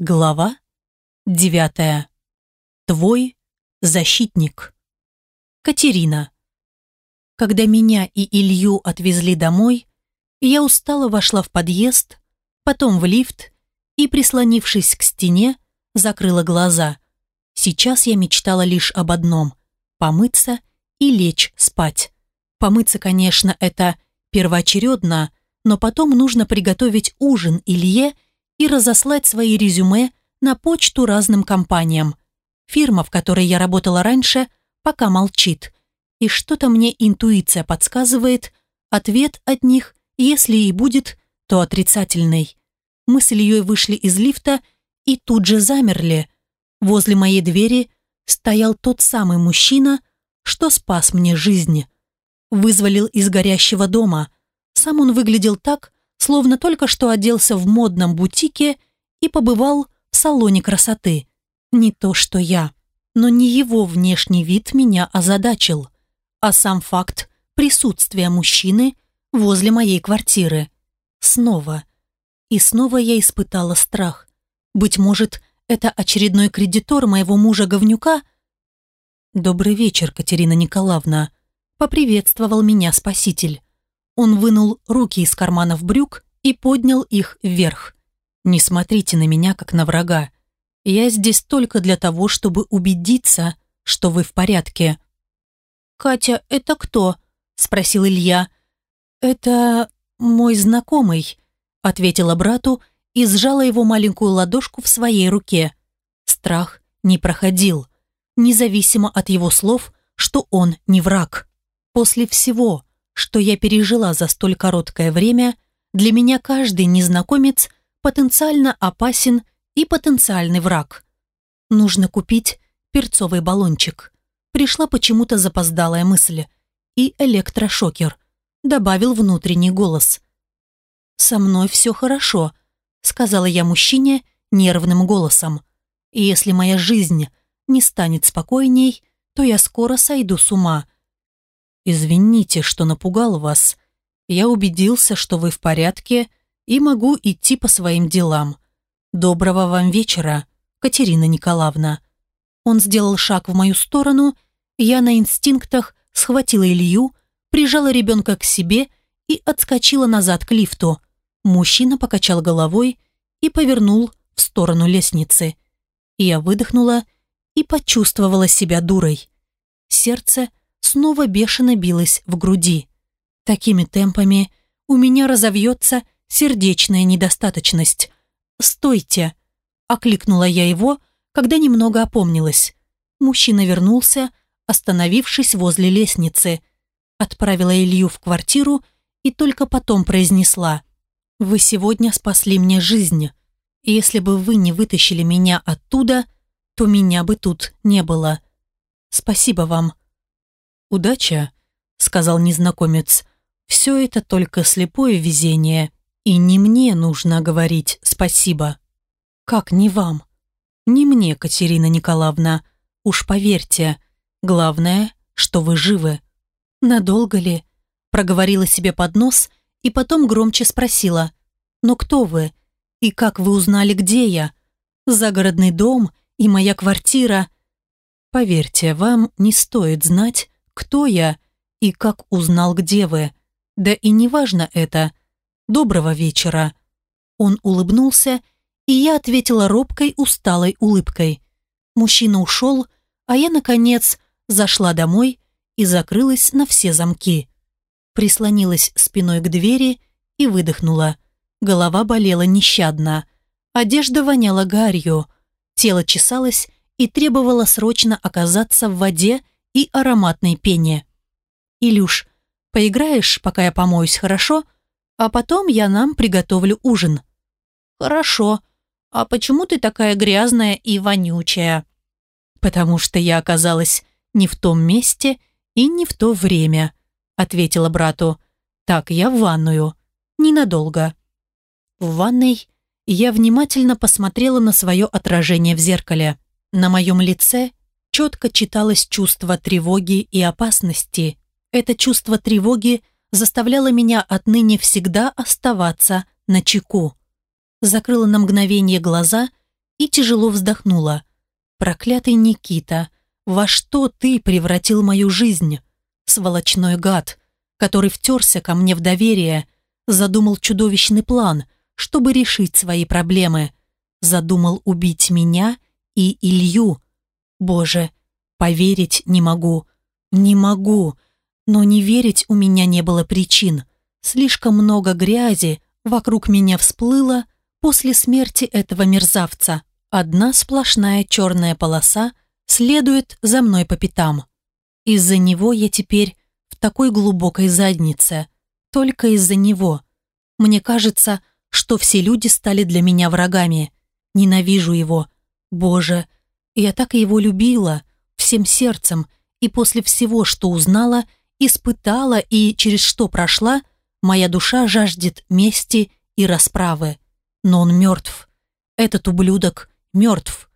Глава девятая. Твой защитник. Катерина. Когда меня и Илью отвезли домой, я устало вошла в подъезд, потом в лифт и, прислонившись к стене, закрыла глаза. Сейчас я мечтала лишь об одном – помыться и лечь спать. Помыться, конечно, это первоочередно, но потом нужно приготовить ужин Илье и разослать свои резюме на почту разным компаниям. Фирма, в которой я работала раньше, пока молчит. И что-то мне интуиция подсказывает, ответ от них, если и будет, то отрицательный. Мы с Ильей вышли из лифта и тут же замерли. Возле моей двери стоял тот самый мужчина, что спас мне жизнь. Вызволил из горящего дома. Сам он выглядел так, словно только что оделся в модном бутике и побывал в салоне красоты. Не то что я. Но не его внешний вид меня озадачил, а сам факт присутствия мужчины возле моей квартиры. Снова. И снова я испытала страх. Быть может, это очередной кредитор моего мужа-говнюка? «Добрый вечер, Катерина Николаевна», — поприветствовал меня спаситель. Он вынул руки из карманов брюк и поднял их вверх. «Не смотрите на меня, как на врага. Я здесь только для того, чтобы убедиться, что вы в порядке». «Катя, это кто?» – спросил Илья. «Это мой знакомый», – ответила брату и сжала его маленькую ладошку в своей руке. Страх не проходил, независимо от его слов, что он не враг. После всего, что я пережила за столь короткое время, для меня каждый незнакомец потенциально опасен и потенциальный враг. Нужно купить перцовый баллончик. Пришла почему-то запоздалая мысль. И электрошокер. Добавил внутренний голос. «Со мной все хорошо», — сказала я мужчине нервным голосом. «И если моя жизнь не станет спокойней, то я скоро сойду с ума». «Извините, что напугал вас. Я убедился, что вы в порядке и могу идти по своим делам. Доброго вам вечера, Катерина Николаевна». Он сделал шаг в мою сторону, я на инстинктах схватила Илью, прижала ребенка к себе и отскочила назад к лифту. Мужчина покачал головой и повернул в сторону лестницы. Я выдохнула и почувствовала себя дурой. Сердце – снова бешено билась в груди. Такими темпами у меня разовьется сердечная недостаточность. «Стойте!» – окликнула я его, когда немного опомнилась. Мужчина вернулся, остановившись возле лестницы. Отправила Илью в квартиру и только потом произнесла «Вы сегодня спасли мне жизнь. Если бы вы не вытащили меня оттуда, то меня бы тут не было. Спасибо вам». «Удача», — сказал незнакомец. «Все это только слепое везение, и не мне нужно говорить спасибо». «Как не вам?» «Не мне, Катерина Николаевна. Уж поверьте, главное, что вы живы». «Надолго ли?» Проговорила себе под нос и потом громче спросила. «Но кто вы? И как вы узнали, где я? Загородный дом и моя квартира?» «Поверьте, вам не стоит знать, кто я и как узнал, где вы. Да и неважно это. Доброго вечера». Он улыбнулся, и я ответила робкой, усталой улыбкой. Мужчина ушел, а я, наконец, зашла домой и закрылась на все замки. Прислонилась спиной к двери и выдохнула. Голова болела нещадно. Одежда воняла гарью. Тело чесалось и требовало срочно оказаться в воде и ароматной пене. «Илюш, поиграешь, пока я помоюсь, хорошо? А потом я нам приготовлю ужин». «Хорошо. А почему ты такая грязная и вонючая?» «Потому что я оказалась не в том месте и не в то время», ответила брату. «Так, я в ванную. Ненадолго». В ванной я внимательно посмотрела на свое отражение в зеркале. На моем лице четко читалось чувство тревоги и опасности. Это чувство тревоги заставляло меня отныне всегда оставаться на чеку. Закрыла на мгновение глаза и тяжело вздохнула. «Проклятый Никита, во что ты превратил мою жизнь? Сволочной гад, который втерся ко мне в доверие, задумал чудовищный план, чтобы решить свои проблемы. Задумал убить меня и Илью. Боже, поверить не могу. Не могу. Но не верить у меня не было причин. Слишком много грязи вокруг меня всплыло после смерти этого мерзавца. Одна сплошная черная полоса следует за мной по пятам. Из-за него я теперь в такой глубокой заднице. Только из-за него. Мне кажется, что все люди стали для меня врагами. Ненавижу его. Боже, я так его любила, всем сердцем, и после всего, что узнала, испытала и через что прошла, моя душа жаждет мести и расправы. Но он мертв. Этот ублюдок мертв.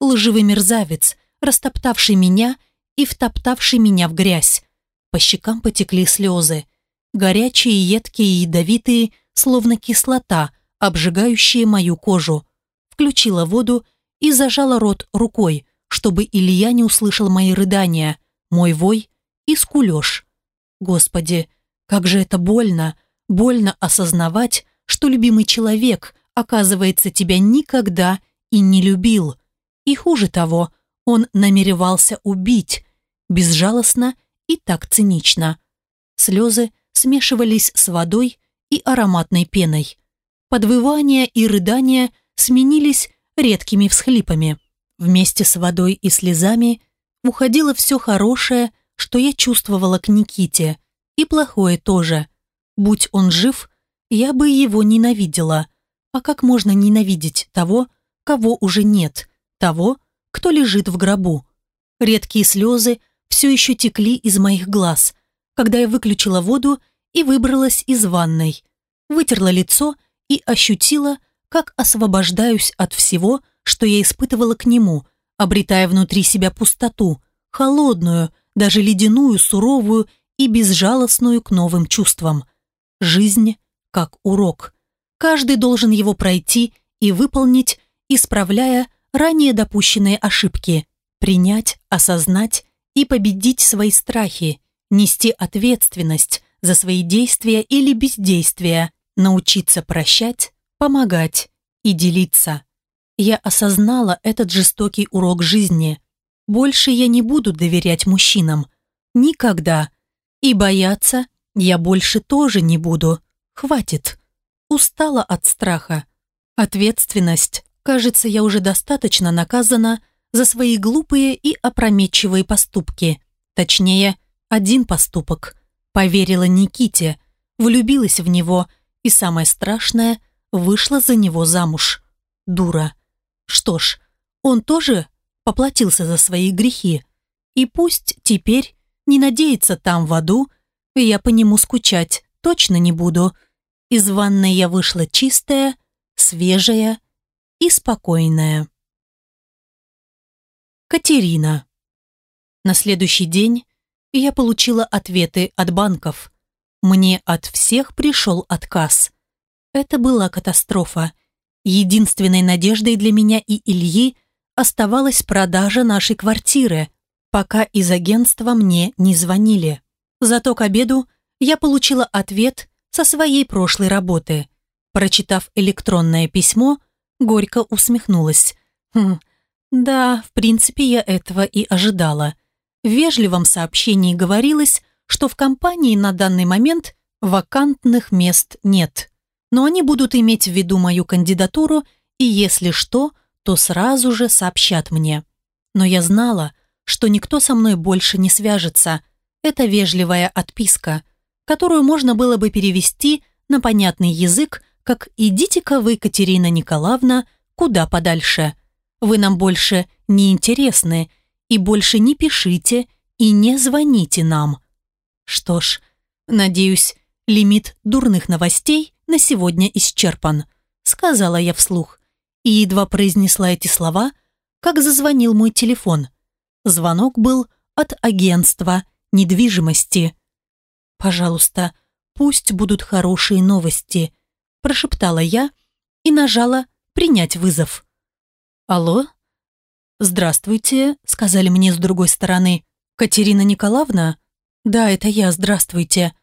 Лживый мерзавец, растоптавший меня и втоптавший меня в грязь. По щекам потекли слезы. Горячие, едкие и ядовитые, словно кислота, обжигающие мою кожу. Включила воду и зажала рот рукой, чтобы Илья не услышал мои рыдания, мой вой и скулеж. Господи, как же это больно, больно осознавать, что любимый человек, оказывается, тебя никогда и не любил. И хуже того, он намеревался убить, безжалостно и так цинично. Слезы смешивались с водой и ароматной пеной. Подвывания и рыдания сменились редкими всхлипами. Вместе с водой и слезами уходило все хорошее, что я чувствовала к Никите, и плохое тоже. Будь он жив, я бы его ненавидела. А как можно ненавидеть того, кого уже нет, того, кто лежит в гробу? Редкие слезы все еще текли из моих глаз, когда я выключила воду и выбралась из ванной. Вытерла лицо и ощутила, как освобождаюсь от всего, что я испытывала к нему, обретая внутри себя пустоту, холодную, даже ледяную, суровую и безжалостную к новым чувствам. Жизнь как урок. Каждый должен его пройти и выполнить, исправляя ранее допущенные ошибки, принять, осознать и победить свои страхи, нести ответственность за свои действия или бездействия, научиться прощать, помогать и делиться. Я осознала этот жестокий урок жизни. Больше я не буду доверять мужчинам. Никогда. И бояться я больше тоже не буду. Хватит. Устала от страха. Ответственность. Кажется, я уже достаточно наказана за свои глупые и опрометчивые поступки. Точнее, один поступок. Поверила Никите, влюбилась в него и, самое страшное, вышла за него замуж. Дура. Что ж, он тоже поплатился за свои грехи. И пусть теперь не надеется там в аду, я по нему скучать точно не буду. Из ванной я вышла чистая, свежая и спокойная. Катерина. На следующий день я получила ответы от банков. Мне от всех пришел отказ. Это была катастрофа. Единственной надеждой для меня и Ильи оставалась продажа нашей квартиры, пока из агентства мне не звонили. Зато к обеду я получила ответ со своей прошлой работы. Прочитав электронное письмо, горько усмехнулась. Хм, да, в принципе, я этого и ожидала. В вежливом сообщении говорилось, что в компании на данный момент вакантных мест нет. Но они будут иметь в виду мою кандидатуру и, если что, то сразу же сообщат мне. Но я знала, что никто со мной больше не свяжется. Это вежливая отписка, которую можно было бы перевести на понятный язык, как «идите-ка вы, Катерина Николаевна, куда подальше. Вы нам больше не интересны, и больше не пишите и не звоните нам». Что ж, надеюсь, лимит дурных новостей на сегодня исчерпан, сказала я вслух. И едва произнесла эти слова, как зазвонил мой телефон. Звонок был от агентства недвижимости. «Пожалуйста, пусть будут хорошие новости», прошептала я и нажала «Принять вызов». «Алло?» «Здравствуйте», — сказали мне с другой стороны. «Катерина Николаевна?» «Да, это я, здравствуйте.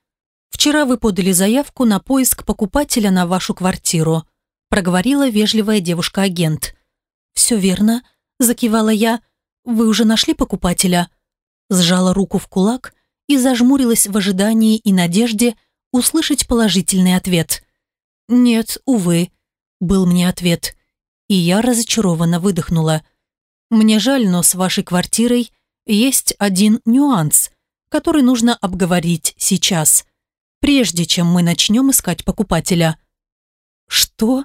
Вчера вы подали заявку на поиск покупателя на вашу квартиру», проговорила вежливая девушка-агент. «Все верно», — закивала я. «Вы уже нашли покупателя?» Сжала руку в кулак и зажмурилась в ожидании и надежде услышать положительный ответ. «Нет, увы», — был мне ответ. И я разочарованно выдохнула. «Мне жаль, но с вашей квартирой есть один нюанс, который нужно обговорить сейчас, прежде чем мы начнем искать покупателя». «Что?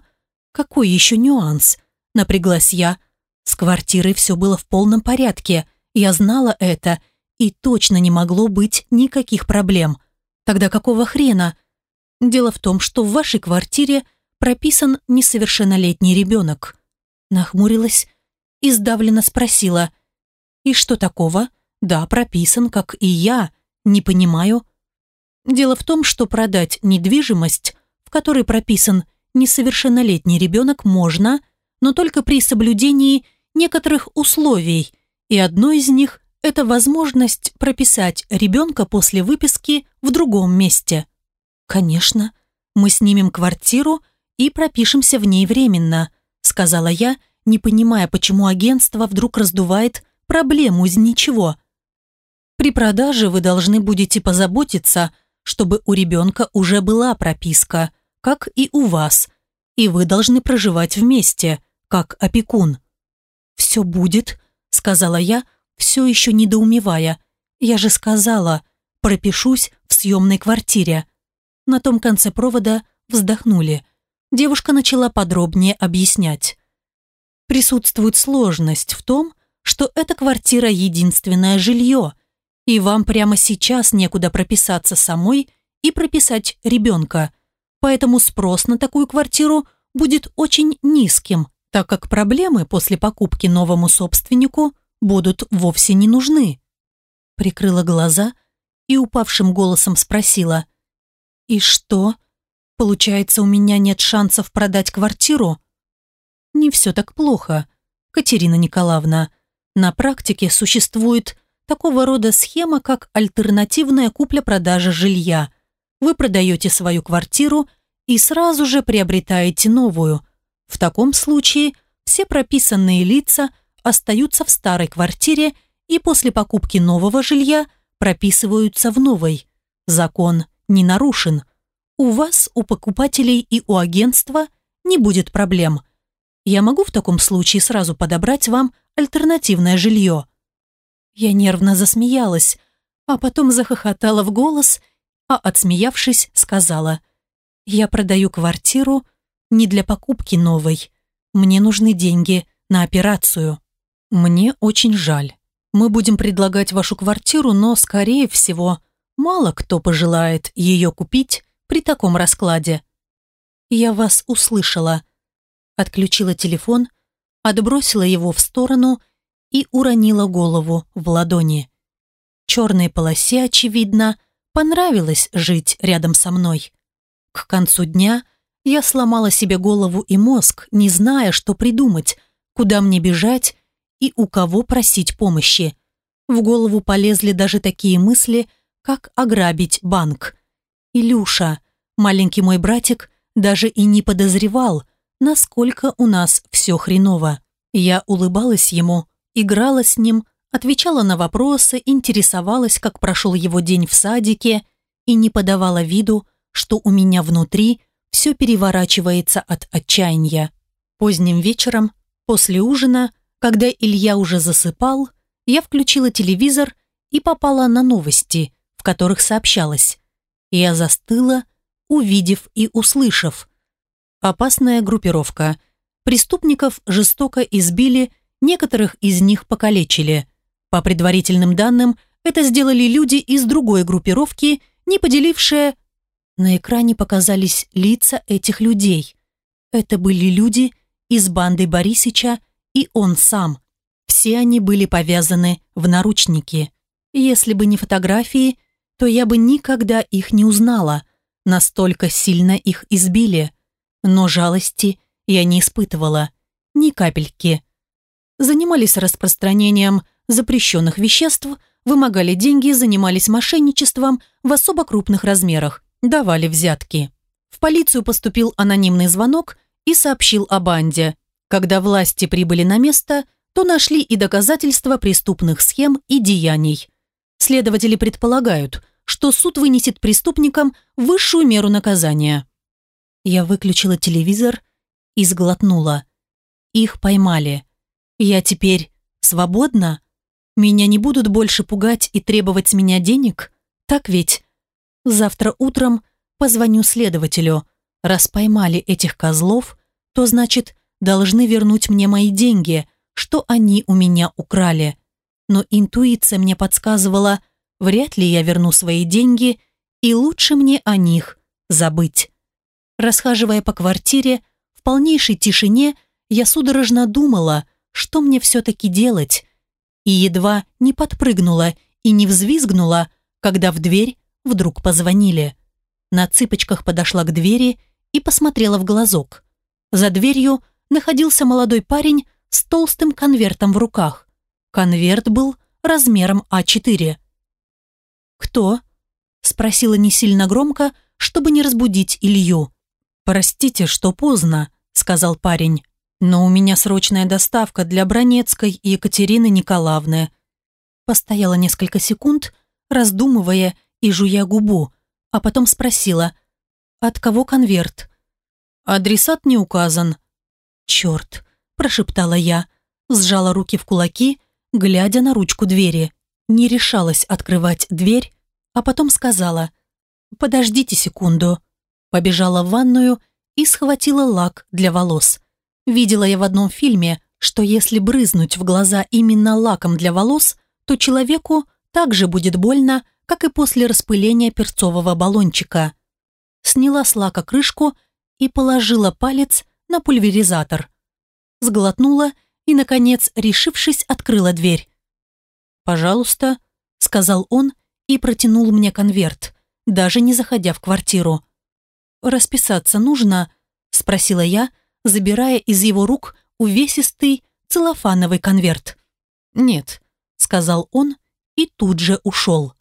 Какой еще нюанс?» – напряглась я. С квартирой все было в полном порядке, я знала это, и точно не могло быть никаких проблем. Тогда какого хрена? Дело в том, что в вашей квартире прописан несовершеннолетний ребенок. Нахмурилась и сдавленно спросила. «И что такого? Да, прописан, как и я. Не понимаю». Дело в том, что продать недвижимость, в которой прописан несовершеннолетний ребенок, можно, но только при соблюдении некоторых условий, и одно из них – это возможность прописать ребенка после выписки в другом месте. «Конечно, мы снимем квартиру и пропишемся в ней временно», сказала я, не понимая, почему агентство вдруг раздувает проблему из ничего. При продаже вы должны будете позаботиться, чтобы у ребенка уже была прописка, как и у вас, и вы должны проживать вместе, как опекун. «Все будет», — сказала я, все еще недоумевая. «Я же сказала, пропишусь в съемной квартире». На том конце провода вздохнули. Девушка начала подробнее объяснять. Присутствует сложность в том, что эта квартира единственное жилье, и вам прямо сейчас некуда прописаться самой и прописать ребенка. Поэтому спрос на такую квартиру будет очень низким, так как проблемы после покупки новому собственнику будут вовсе не нужны. Прикрыла глаза и упавшим голосом спросила. «И что? Получается, у меня нет шансов продать квартиру?» «Не все так плохо, Катерина Николаевна. На практике существует такого рода схема, как альтернативная купля-продажа жилья. Вы продаете свою квартиру и сразу же приобретаете новую. В таком случае все прописанные лица остаются в старой квартире и после покупки нового жилья прописываются в новой. Закон не нарушен. У вас, у покупателей и у агентства не будет проблем. Я могу в таком случае сразу подобрать вам альтернативное жилье. Я нервно засмеялась, а потом захохотала в голос, а отсмеявшись, сказала, «Я продаю квартиру не для покупки новой. Мне нужны деньги на операцию. Мне очень жаль. Мы будем предлагать вашу квартиру, но, скорее всего, мало кто пожелает ее купить при таком раскладе». «Я вас услышала», отключила телефон, отбросила его в сторону и уронила голову в ладони. Черной полосе, очевидно, понравилось жить рядом со мной. К концу дня я сломала себе голову и мозг, не зная, что придумать, куда мне бежать и у кого просить помощи. В голову полезли даже такие мысли, как ограбить банк. Илюша, маленький мой братик, даже и не подозревал, насколько у нас все хреново. Я улыбалась ему, играла с ним, отвечала на вопросы, интересовалась, как прошел его день в садике и не подавала виду, что у меня внутри все переворачивается от отчаяния. Поздним вечером, после ужина, когда Илья уже засыпал, я включила телевизор и попала на новости, в которых сообщалось. Я застыла, увидев и услышав. Опасная группировка. Преступников жестоко избили Некоторых из них покалечили. По предварительным данным, это сделали люди из другой группировки, не поделившие... На экране показались лица этих людей. Это были люди из банды Борисича и он сам. Все они были повязаны в наручники. Если бы не фотографии, то я бы никогда их не узнала. Настолько сильно их избили. Но жалости я не испытывала. Ни капельки. Занимались распространением запрещенных веществ, вымогали деньги, занимались мошенничеством в особо крупных размерах, давали взятки. В полицию поступил анонимный звонок и сообщил о банде. Когда власти прибыли на место, то нашли и доказательства преступных схем и деяний. Следователи предполагают, что суд вынесет преступникам высшую меру наказания. Я выключила телевизор и сглотнула. Их поймали. Я теперь свободна? Меня не будут больше пугать и требовать с меня денег? Так ведь? Завтра утром позвоню следователю. Раз поймали этих козлов, то значит, должны вернуть мне мои деньги, что они у меня украли. Но интуиция мне подсказывала, вряд ли я верну свои деньги, и лучше мне о них забыть. Расхаживая по квартире, в полнейшей тишине, я судорожно думала, что мне все-таки делать, и едва не подпрыгнула и не взвизгнула, когда в дверь вдруг позвонили. На цыпочках подошла к двери и посмотрела в глазок. За дверью находился молодой парень с толстым конвертом в руках. Конверт был размером А4. «Кто?» – спросила не сильно громко, чтобы не разбудить Илью. «Простите, что поздно», – сказал парень. «Но у меня срочная доставка для Бронецкой и Екатерины Николаевны». Постояла несколько секунд, раздумывая и жуя губу, а потом спросила, «От кого конверт?» «Адресат не указан». «Черт», – прошептала я, сжала руки в кулаки, глядя на ручку двери. Не решалась открывать дверь, а потом сказала, «Подождите секунду». Побежала в ванную и схватила лак для волос. Видела я в одном фильме, что если брызнуть в глаза именно лаком для волос, то человеку также будет больно, как и после распыления перцового баллончика. Сняла с лака крышку и положила палец на пульверизатор. Сглотнула и, наконец, решившись, открыла дверь. «Пожалуйста», — сказал он и протянул мне конверт, даже не заходя в квартиру. «Расписаться нужно?» — спросила я, забирая из его рук увесистый целлофановый конверт. «Нет», — сказал он и тут же ушел.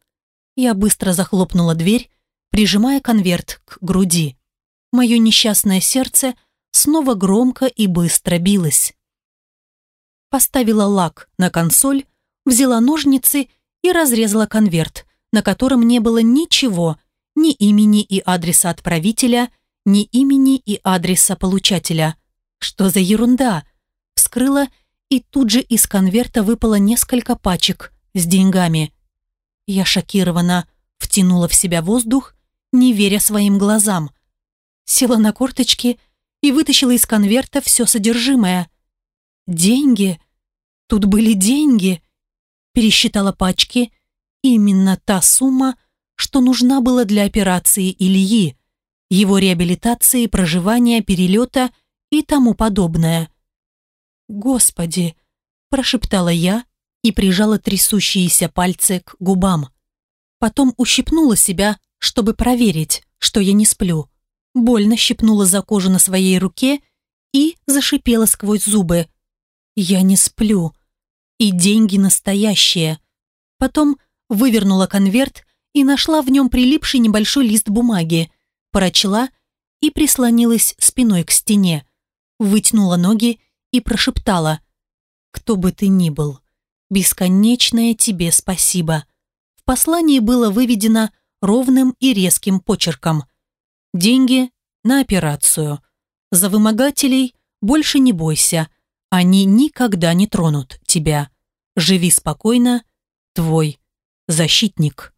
Я быстро захлопнула дверь, прижимая конверт к груди. Мое несчастное сердце снова громко и быстро билось. Поставила лак на консоль, взяла ножницы и разрезала конверт, на котором не было ничего, ни имени и адреса отправителя, ни имени и адреса получателя. Что за ерунда? Вскрыла, и тут же из конверта выпало несколько пачек с деньгами. Я шокированно втянула в себя воздух, не веря своим глазам. Села на корточки и вытащила из конверта все содержимое. Деньги. Тут были деньги. Пересчитала пачки. Именно та сумма, что нужна была для операции Ильи, его реабилитации, проживания, перелета и тому подобное. «Господи!» – прошептала я и прижала трясущиеся пальцы к губам. Потом ущипнула себя, чтобы проверить, что я не сплю. Больно щипнула за кожу на своей руке и зашипела сквозь зубы. «Я не сплю. И деньги настоящие». Потом вывернула конверт и нашла в нем прилипший небольшой лист бумаги, прочла и прислонилась спиной к стене, вытянула ноги и прошептала «Кто бы ты ни был, бесконечное тебе спасибо». В послании было выведено ровным и резким почерком «Деньги на операцию. За вымогателей больше не бойся, они никогда не тронут тебя. Живи спокойно, твой защитник».